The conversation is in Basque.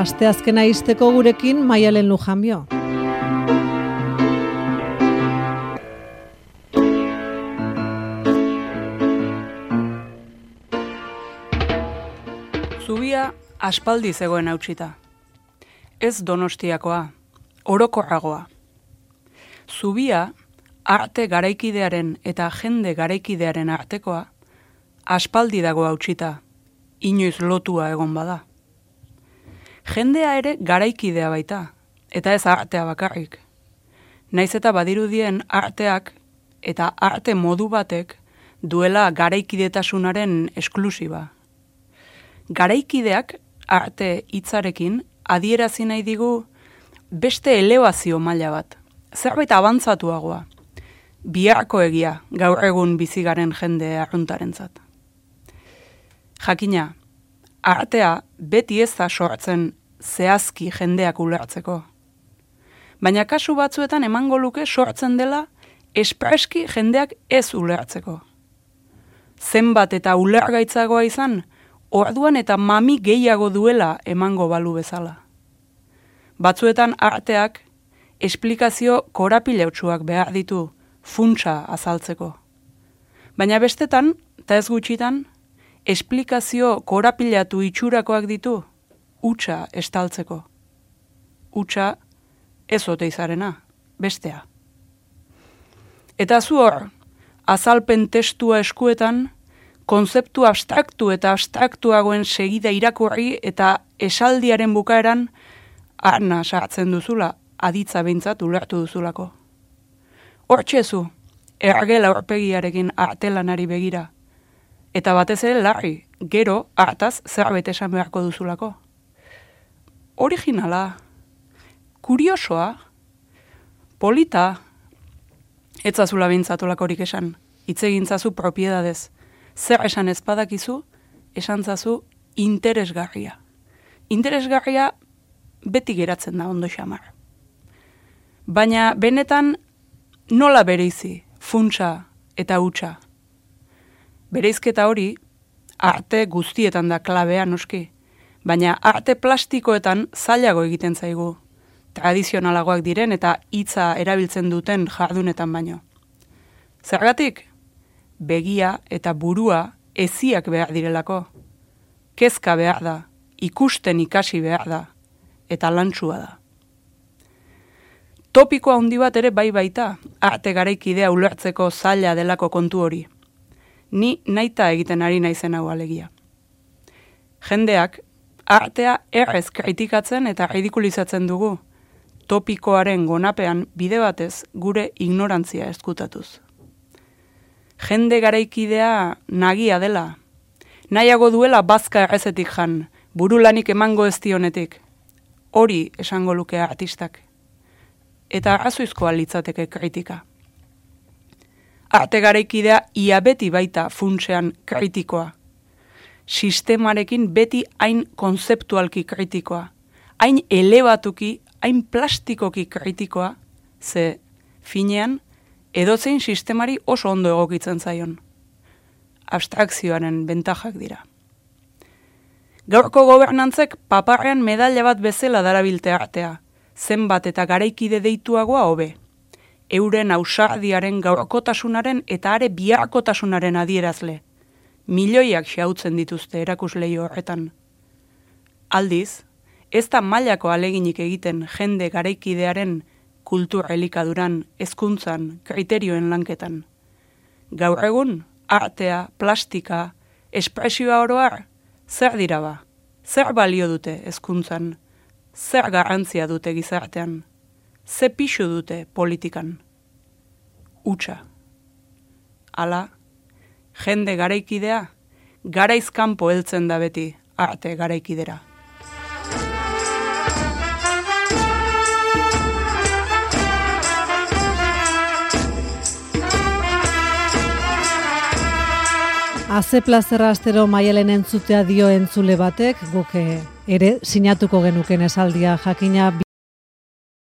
asteazkena izteko gurekin maialen lujanbio. Zubia aspaldi zegoen hautsita. Ez donostiakoa, orokorragoa. Zubia arte garaikidearen eta jende garaikidearen artekoa aspaldi dago hautsita, inoiz lotua egon bada. Jendea ere garaikidea baita, eta ez artea bakarrik. Naiz eta badirudien arteak eta arte modu batek duela garaikidetasunaren esklusiba. Garaikideak arte hitzarekin adierazi nahi digu beste elebazio maila bat, zerbait abantzatuagoa, biharko egia gaur egun bizigaren jende arruntarentzat. Jakina, artea beti ez da sortzen zehazki jendeak ulertzeko. Baina kasu batzuetan emango luke sortzen dela espreski jendeak ez ulertzeko. Zenbat eta ulergaitzagoa izan, orduan eta mami gehiago duela emango balu bezala. Batzuetan arteak esplikazio korapileutsuak behar ditu funtsa azaltzeko. Baina bestetan, eta ez gutxitan, esplikazio korapilatu itxurakoak ditu utxa estaltzeko. Utxa ez ote izarena, bestea. Eta zu hor, azalpen testua eskuetan, konzeptu abstraktu eta abstraktuagoen segida irakurri eta esaldiaren bukaeran arna sartzen duzula, aditza behintzat ulertu duzulako. Hortxezu, ergela horpegiarekin artelanari begira. Eta batez ere larri, gero hartaz zerbait esan beharko duzulako. Originala, kuriosoa, polita, etzazula bintzatolakorik esan, itzegintzazu propiedadez, zer esan ezpadakizu, esan zazu interesgarria. Interesgarria beti geratzen da ondo xamar. Baina benetan nola bereizi funtsa eta hutsa. Bereizketa hori arte guztietan da klabea noski, baina arte plastikoetan zailago egiten zaigu, tradizionalagoak diren eta hitza erabiltzen duten jardunetan baino. Zergatik, begia eta burua eziak behar direlako. Kezka behar da, ikusten ikasi behar da, eta lantsua da. Topikoa handi bat ere bai baita, arte garaikidea ulertzeko zaila delako kontu hori. Ni naita egiten ari naizen hau alegia. Jendeak, artea errez kritikatzen eta ridikulizatzen dugu, topikoaren gonapean bide batez gure ignorantzia eskutatuz jende garaikidea nagia dela. Nahiago duela bazka errezetik jan, burulanik emango ez dionetik. Hori esango luke artistak. Eta arrazoizkoa litzateke kritika. Arte garaikidea ia beti baita funtsean kritikoa. Sistemarekin beti hain konzeptualki kritikoa. Hain elebatuki, hain plastikoki kritikoa, ze finean, edozein sistemari oso ondo egokitzen zaion. Abstrakzioaren bentajak dira. Gaurko gobernantzek paparrean medaila bat bezala darabilte artea, zenbat eta garaikide deituagoa hobe. Euren ausardiaren gaurkotasunaren eta are biharkotasunaren adierazle. Milioiak xautzen dituzte erakusleio horretan. Aldiz, ez da mailako aleginik egiten jende garaikidearen kultur elikaduran, ezkuntzan, kriterioen lanketan. Gaur egun, artea, plastika, espresioa oroar, zer dira ba? Zer balio dute ezkuntzan? Zer garrantzia dute gizartean? Ze pixu dute politikan? Utsa. Ala, jende garaikidea, garaizkanpo heltzen da beti arte garaikidera. Aze plazera astero maialen entzutea dio entzule batek, guke ere sinatuko genuken esaldia jakina